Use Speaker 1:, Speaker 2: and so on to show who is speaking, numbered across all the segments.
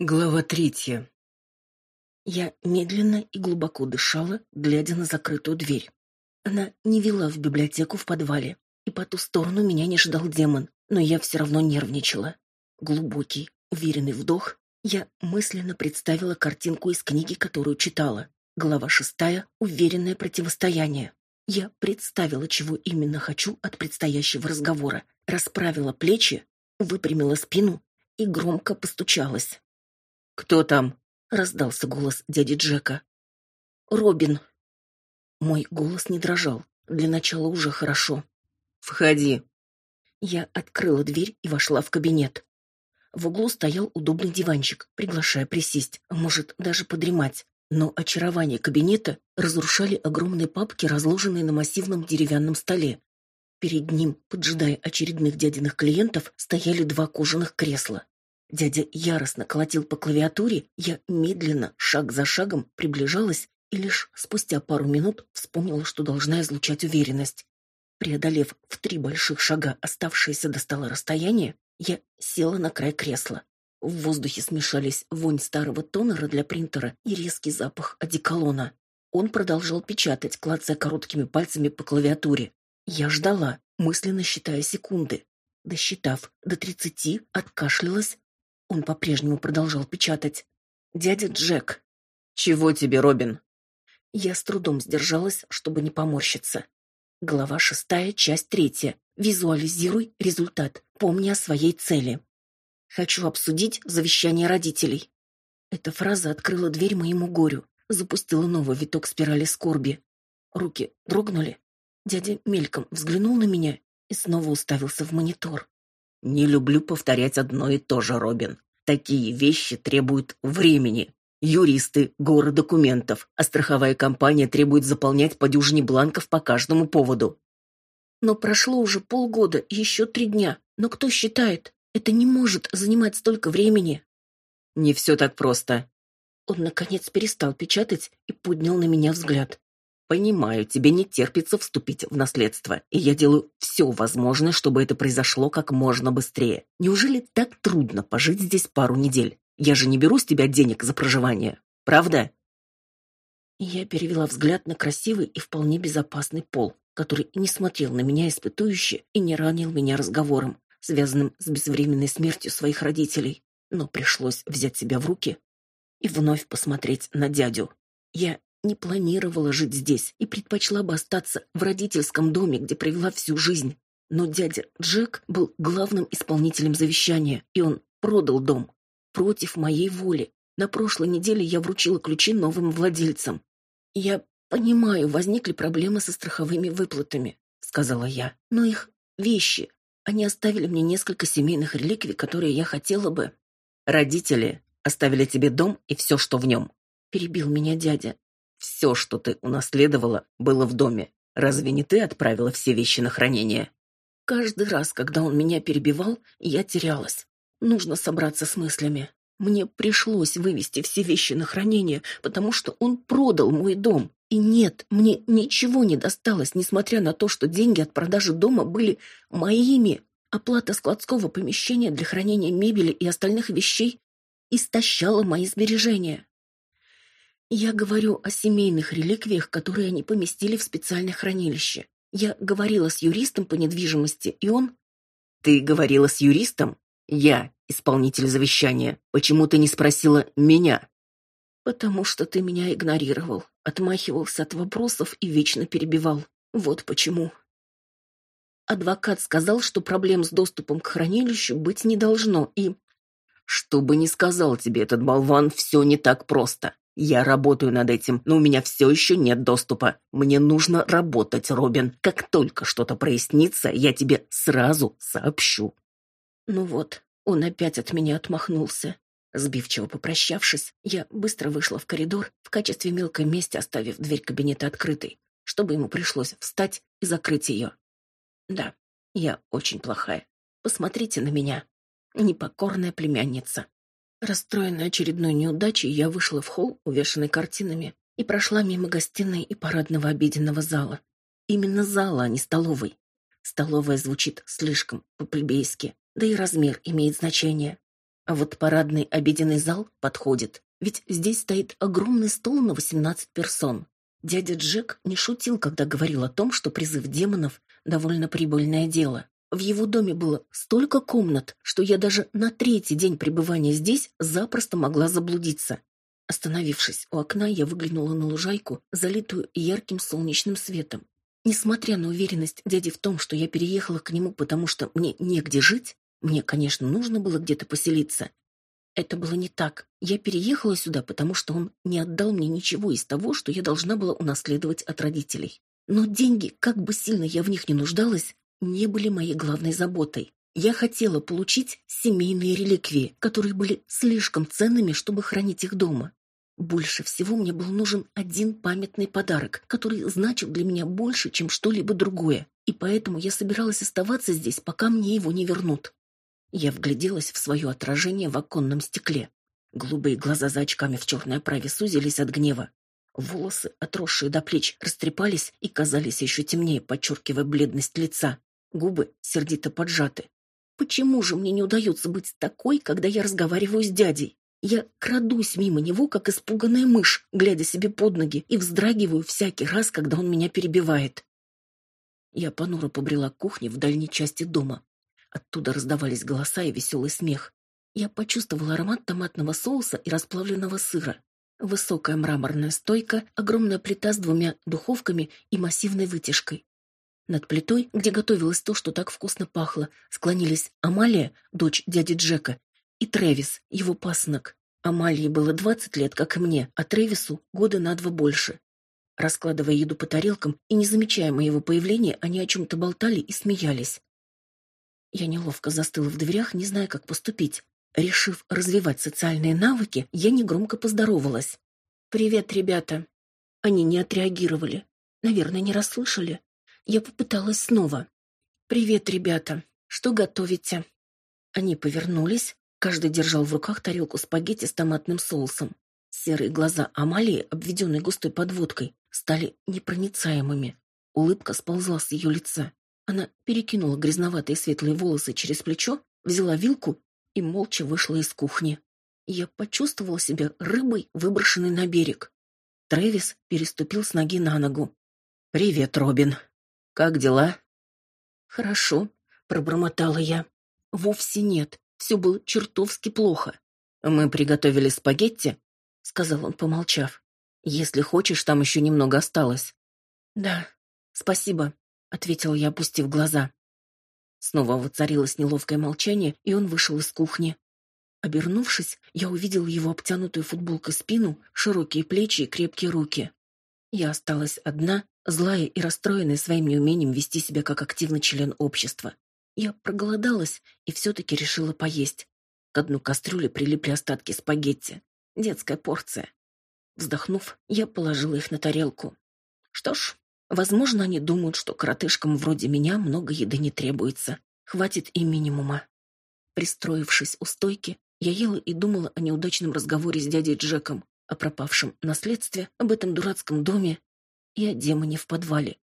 Speaker 1: Глава третья. Я медленно и глубоко дышала, глядя на закрытую дверь. Она не вела в библиотеку в подвале, и по ту сторону меня не ждал демон, но я все равно нервничала. Глубокий, уверенный вдох. Я мысленно представила картинку из книги, которую читала. Глава шестая «Уверенное противостояние». Я представила, чего именно хочу от предстоящего разговора, расправила плечи, выпрямила спину и громко постучалась.
Speaker 2: «Кто там?»
Speaker 1: — раздался голос дяди Джека. «Робин». Мой голос не дрожал. Для начала уже хорошо.
Speaker 2: «Входи».
Speaker 1: Я открыла дверь и вошла в кабинет. В углу стоял удобный диванчик, приглашая присесть, а может, даже подремать. Но очарование кабинета разрушали огромные папки, разложенные на массивном деревянном столе. Перед ним, поджидая очередных дядиных клиентов, стояли два кожаных кресла. Дядя яростно колотил по клавиатуре, я медленно, шаг за шагом, приближалась и лишь спустя пару минут вспомнила, что должна излучать уверенность. Преодолев в три больших шага оставшееся до стола расстояние, я села на край кресла. В воздухе смешались вонь старого тонера для принтера и резкий запах одеколона. Он продолжал печатать, клацая короткими пальцами по клавиатуре. Я ждала, мысленно считая секунды. Досчитав до тридцати, откашлялась он по-прежнему продолжал печатать. «Дядя Джек».
Speaker 2: «Чего тебе, Робин?»
Speaker 1: Я с трудом сдержалась, чтобы не поморщиться. Глава шестая, часть третья. Визуализируй результат. Помни о своей цели. Хочу обсудить завещание родителей. Эта фраза открыла дверь моему горю, запустила новый виток спирали скорби. Руки дрогнули. Дядя мельком взглянул на меня и снова уставился в монитор.
Speaker 2: Не люблю повторять одно и то же, Робин. Такие вещи требуют времени. Юристы, горы документов, а страховая компания требует заполнять по дюжине бланков по каждому поводу.
Speaker 1: Но прошло уже полгода и еще три дня. Но кто считает, это не может занимать столько времени?
Speaker 2: Не все так просто.
Speaker 1: Он, наконец, перестал печатать и поднял на меня взгляд.
Speaker 2: Понимаю, тебе не терпится вступить в наследство, и я делаю все возможное, чтобы это произошло как можно быстрее. Неужели так трудно пожить здесь пару недель? Я же не беру с тебя денег за проживание, правда?
Speaker 1: Я перевела взгляд на красивый и вполне безопасный пол, который не смотрел на меня испытующе и не ранил меня разговором, связанным с безвременной смертью своих родителей. Но пришлось взять себя в руки и вновь посмотреть на дядю. Я не планировала жить здесь и предпочла бы остаться в родительском доме, где провела всю жизнь. Но дядя Джек был главным исполнителем завещания, и он продал дом против моей воли. На прошлой неделе я вручила ключи новым владельцам. Я понимаю, возникли проблемы со страховыми выплатами, сказала я. Но их вещи, они оставили мне несколько семейных реликвий, которые я хотела бы.
Speaker 2: Родители оставили тебе дом и все, что в нем.
Speaker 1: Перебил меня дядя.
Speaker 2: Все, что ты унаследовала, было в доме. Разве не ты отправила все вещи на хранение?
Speaker 1: Каждый раз, когда он меня перебивал, я терялась. Нужно собраться с мыслями. Мне пришлось вывести все вещи на хранение, потому что он продал мой дом. И нет, мне ничего не досталось, несмотря на то, что деньги от продажи дома были моими. Оплата складского помещения для хранения мебели и остальных вещей истощала мои сбережения. Я говорю о семейных реликвиях, которые они поместили в специальное хранилище. Я говорила с юристом по недвижимости, и он...
Speaker 2: Ты говорила с юристом? Я, исполнитель завещания. Почему ты не спросила меня?
Speaker 1: Потому что ты меня игнорировал, отмахивался от вопросов и вечно перебивал. Вот почему. Адвокат сказал, что проблем с доступом к хранилищу быть не должно, и...
Speaker 2: Что бы ни сказал тебе этот болван, все не так просто. Я работаю над этим, но у меня все еще нет доступа. Мне нужно работать, Робин. Как только что-то прояснится, я тебе сразу сообщу.
Speaker 1: Ну вот, он опять от меня отмахнулся. Сбивчиво попрощавшись, я быстро вышла в коридор, в качестве мелкой мести оставив дверь кабинета открытой, чтобы ему пришлось встать и закрыть ее. Да, я очень плохая. Посмотрите на меня. Непокорная племянница. Расстроенная очередной неудачей, я вышла в холл, увешанный картинами, и прошла мимо гостиной и парадного обеденного зала. Именно зала, а не столовой. Столовая звучит слишком по-плебейски, да и размер имеет значение. А вот парадный обеденный зал подходит, ведь здесь стоит огромный стол на 18 персон. Дядя Джек не шутил, когда говорил о том, что призыв демонов – довольно прибыльное дело. В его доме было столько комнат, что я даже на третий день пребывания здесь запросто могла заблудиться. Остановившись у окна, я выглянула на лужайку, залитую ярким солнечным светом. Несмотря на уверенность дяди в том, что я переехала к нему, потому что мне негде жить, мне, конечно, нужно было где-то поселиться. Это было не так. Я переехала сюда, потому что он не отдал мне ничего из того, что я должна была унаследовать от родителей. Но деньги, как бы сильно я в них не нуждалась, не были моей главной заботой. Я хотела получить семейные реликвии, которые были слишком ценными, чтобы хранить их дома. Больше всего мне был нужен один памятный подарок, который значил для меня больше, чем что-либо другое, и поэтому я собиралась оставаться здесь, пока мне его не вернут. Я вгляделась в свое отражение в оконном стекле. Голубые глаза за очками в черной оправе сузились от гнева. Волосы, отросшие до плеч, растрепались и казались еще темнее, подчеркивая бледность лица. Губы сердито поджаты. Почему же мне не удается быть такой, когда я разговариваю с дядей? Я крадусь мимо него, как испуганная мышь, глядя себе под ноги, и вздрагиваю всякий раз, когда он меня перебивает. Я понуро побрела к в дальней части дома. Оттуда раздавались голоса и веселый смех. Я почувствовала аромат томатного соуса и расплавленного сыра. Высокая мраморная стойка, огромная плита с двумя духовками и массивной вытяжкой. Над плитой, где готовилось то, что так вкусно пахло, склонились Амалия, дочь дяди Джека, и Трэвис, его пасынок. Амалии было двадцать лет, как и мне, а Трэвису года на два больше. Раскладывая еду по тарелкам и не замечая моего появления, они о чем-то болтали и смеялись. Я неловко застыла в дверях, не зная, как поступить. Решив развивать социальные навыки, я негромко поздоровалась. «Привет, ребята!» Они не отреагировали. Наверное, не расслышали. Я попыталась снова. «Привет, ребята! Что готовите?» Они повернулись, Каждый держал в руках тарелку спагетти с томатным соусом. Серые глаза Амалии, обведенные густой подводкой, стали непроницаемыми. Улыбка сползла с ее лица. Она перекинула грязноватые светлые волосы через плечо, взяла вилку и молча вышла из кухни. Я почувствовала себя рыбой, выброшенной на берег. Трэвис переступил с ноги на ногу. «Привет, Робин. Как дела?» «Хорошо», — пробормотала я. «Вовсе нет. Все было чертовски плохо. «Мы приготовили спагетти», — сказал он, помолчав. «Если хочешь, там еще немного осталось». «Да, спасибо», — ответил я, опустив глаза. Снова воцарилось неловкое молчание, и он вышел из кухни. Обернувшись, я увидел его обтянутую футболкой спину, широкие плечи и крепкие руки. Я осталась одна, злая и расстроенная своим неумением вести себя как активный член общества. Я проголодалась и все-таки решила поесть. К дну кастрюли прилипли остатки спагетти. Детская порция. Вздохнув, я положила их на тарелку. Что ж, возможно, они думают, что коротышкам вроде меня много еды не требуется. Хватит и минимума. Пристроившись у стойки, я ела и думала о неудачном разговоре с дядей Джеком, о пропавшем наследстве, об этом дурацком доме и о демоне в подвале.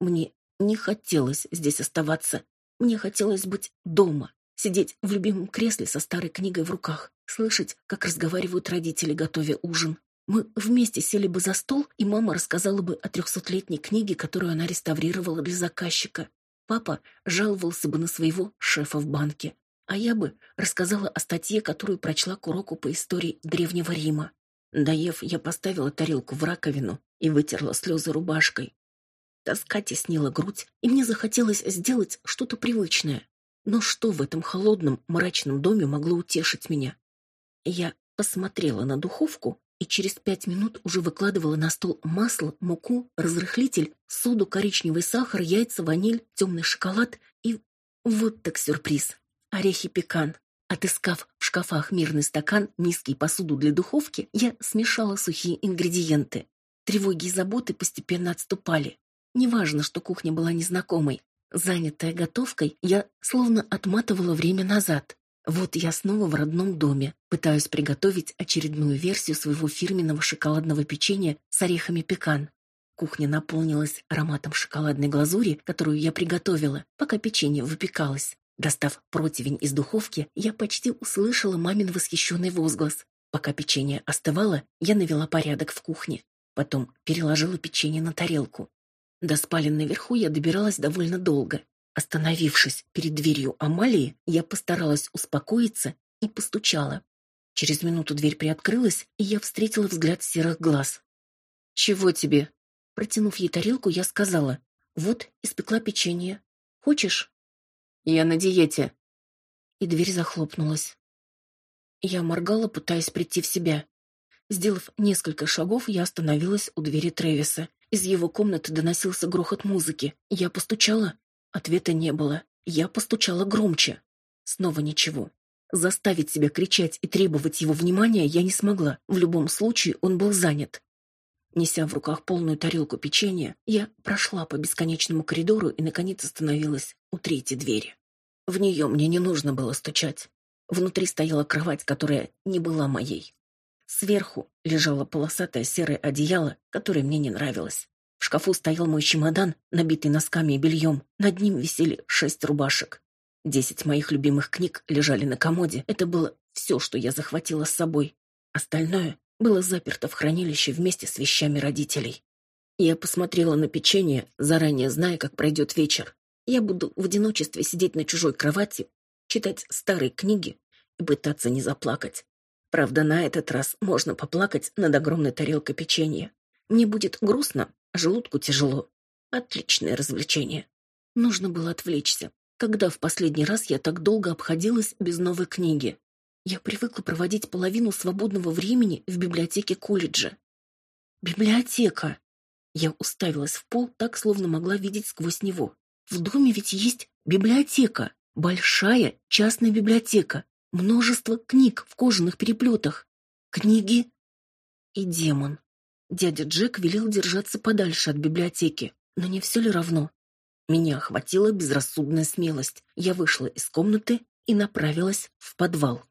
Speaker 1: Мне не хотелось здесь оставаться, мне хотелось быть дома, сидеть в любимом кресле со старой книгой в руках, слышать, как разговаривают родители, готовя ужин. Мы вместе сели бы за стол, и мама рассказала бы о трехсотлетней книге, которую она реставрировала для заказчика. Папа жаловался бы на своего шефа в банке, а я бы рассказала о статье, которую прочла к уроку по истории Древнего Рима. Доев, я поставила тарелку в раковину и вытерла слезы рубашкой. Тоска теснила грудь, и мне захотелось сделать что-то привычное. Но что в этом холодном, мрачном доме могло утешить меня? Я посмотрела на духовку и через пять минут уже выкладывала на стол масло, муку, разрыхлитель, соду, коричневый сахар, яйца, ваниль, темный шоколад и... Вот так сюрприз. Орехи пекан. Отыскав в шкафах мирный стакан, миски и посуду для духовки, я смешала сухие ингредиенты. Тревоги и заботы постепенно отступали. Неважно, что кухня была незнакомой. Занятая готовкой, я словно отматывала время назад. Вот я снова в родном доме, пытаюсь приготовить очередную версию своего фирменного шоколадного печенья с орехами пекан. Кухня наполнилась ароматом шоколадной глазури, которую я приготовила, пока печенье выпекалось. Достав противень из духовки, я почти услышала мамин восхищенный возглас. Пока печенье остывало, я навела порядок в кухне. Потом переложила печенье на тарелку. До спален наверху я добиралась довольно долго. Остановившись перед дверью Амалии, я постаралась успокоиться и постучала. Через минуту дверь приоткрылась, и я встретила взгляд серых глаз. «Чего тебе?» Протянув ей тарелку, я сказала, «Вот, испекла печенье. Хочешь?» «Я на диете». И дверь захлопнулась. Я моргала, пытаясь прийти в себя. Сделав несколько шагов, я остановилась у двери Тревиса. Из его комнаты доносился грохот музыки. Я постучала. Ответа не было. Я постучала громче. Снова ничего. Заставить себя кричать и требовать его внимания я не смогла. В любом случае он был занят. Неся в руках полную тарелку печенья, я прошла по бесконечному коридору и, наконец, остановилась у третьей двери. В нее мне не нужно было стучать. Внутри стояла кровать, которая не была моей. Сверху лежало полосатое серое одеяло, которое мне не нравилось. В шкафу стоял мой чемодан, набитый носками и бельем. Над ним висели шесть рубашек. Десять моих любимых книг лежали на комоде. Это было все, что я захватила с собой. Остальное было заперто в хранилище вместе с вещами родителей. Я посмотрела на печенье, заранее зная, как пройдет вечер. Я буду в одиночестве сидеть на чужой кровати, читать старые книги и пытаться не заплакать. Правда, на этот раз можно поплакать над огромной тарелкой печенья. Мне будет грустно, а желудку тяжело. Отличное развлечение. Нужно было отвлечься. Когда в последний раз я так долго обходилась без новой книги? Я привыкла проводить половину свободного времени в библиотеке колледжа. Библиотека! Я уставилась в пол так, словно могла видеть сквозь него. В доме ведь есть библиотека. Большая частная библиотека. Множество книг в кожаных переплетах. Книги и демон. Дядя Джек велел держаться подальше от библиотеки. Но не все ли равно? Меня охватила безрассудная смелость. Я вышла из комнаты и направилась в подвал.